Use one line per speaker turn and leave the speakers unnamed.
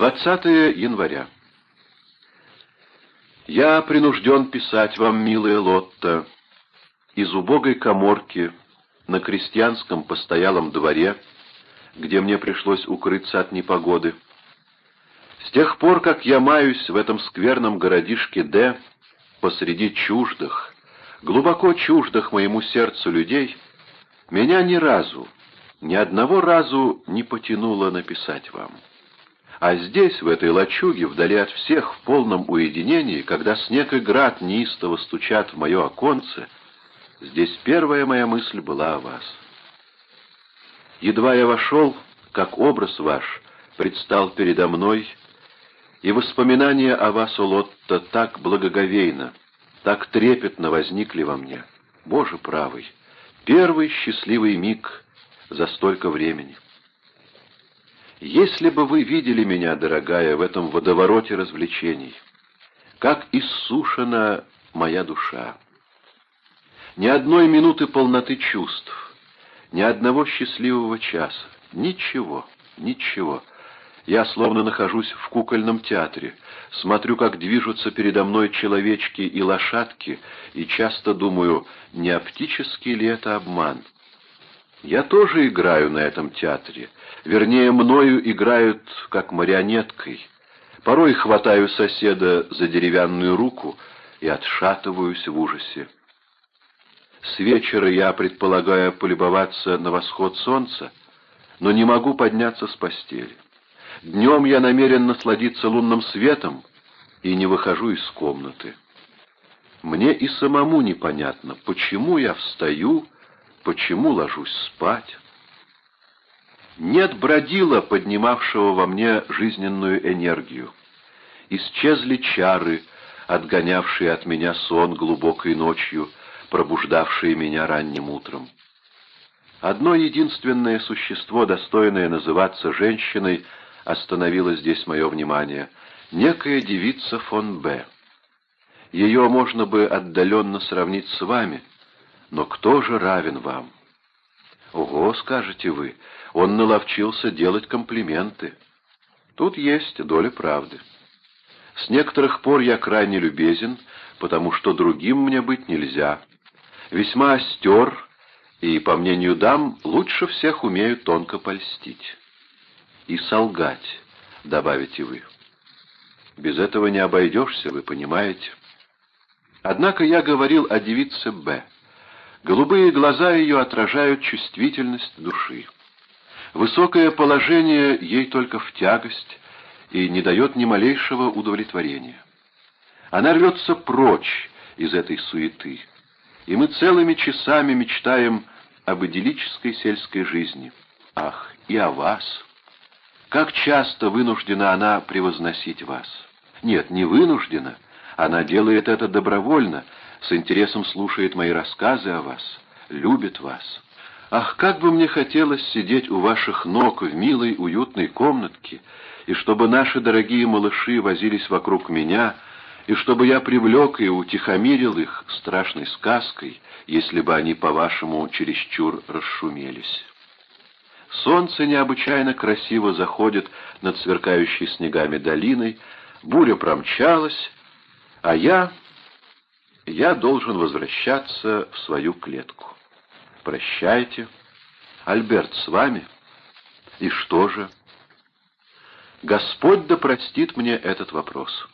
20 января. Я принужден писать вам, милая Лотта, из убогой коморки на крестьянском постоялом дворе, где мне пришлось укрыться от непогоды. С тех пор, как я маюсь в этом скверном городишке Д, посреди чуждых, глубоко чуждых моему сердцу людей, меня ни разу, ни одного разу не потянуло написать вам. А здесь, в этой лачуге, вдали от всех, в полном уединении, когда снег и град неистово стучат в мое оконце, здесь первая моя мысль была о вас. Едва я вошел, как образ ваш предстал передо мной, и воспоминания о вас, Лотта, так благоговейно, так трепетно возникли во мне. Боже правый, первый счастливый миг за столько времени. Если бы вы видели меня, дорогая, в этом водовороте развлечений, как иссушена моя душа. Ни одной минуты полноты чувств, ни одного счастливого часа, ничего, ничего. Я словно нахожусь в кукольном театре, смотрю, как движутся передо мной человечки и лошадки, и часто думаю, не оптический ли это обман. Я тоже играю на этом театре. Вернее, мною играют как марионеткой. Порой хватаю соседа за деревянную руку и отшатываюсь в ужасе. С вечера я предполагаю полюбоваться на восход солнца, но не могу подняться с постели. Днем я намерен насладиться лунным светом и не выхожу из комнаты. Мне и самому непонятно, почему я встаю почему ложусь спать. Нет бродила, поднимавшего во мне жизненную энергию. Исчезли чары, отгонявшие от меня сон глубокой ночью, пробуждавшие меня ранним утром. Одно единственное существо, достойное называться женщиной, остановило здесь мое внимание — некая девица фон Б. Ее можно бы отдаленно сравнить с вами — но кто же равен вам? Ого, скажете вы, он наловчился делать комплименты. Тут есть доля правды. С некоторых пор я крайне любезен, потому что другим мне быть нельзя. Весьма остер, и, по мнению дам, лучше всех умею тонко польстить. И солгать, добавите вы. Без этого не обойдешься, вы понимаете. Однако я говорил о девице Б. Голубые глаза ее отражают чувствительность души. Высокое положение ей только в тягость и не дает ни малейшего удовлетворения. Она рвется прочь из этой суеты, и мы целыми часами мечтаем об идиллической сельской жизни. Ах, и о вас! Как часто вынуждена она превозносить вас! Нет, не вынуждена, она делает это добровольно, с интересом слушает мои рассказы о вас, любит вас. Ах, как бы мне хотелось сидеть у ваших ног в милой, уютной комнатке, и чтобы наши дорогие малыши возились вокруг меня, и чтобы я привлек и утихомирил их страшной сказкой, если бы они, по-вашему, чересчур расшумелись. Солнце необычайно красиво заходит над сверкающей снегами долиной, буря промчалась, а я я должен возвращаться в свою клетку. Прощайте. Альберт с вами? И что же? Господь да простит мне этот вопрос.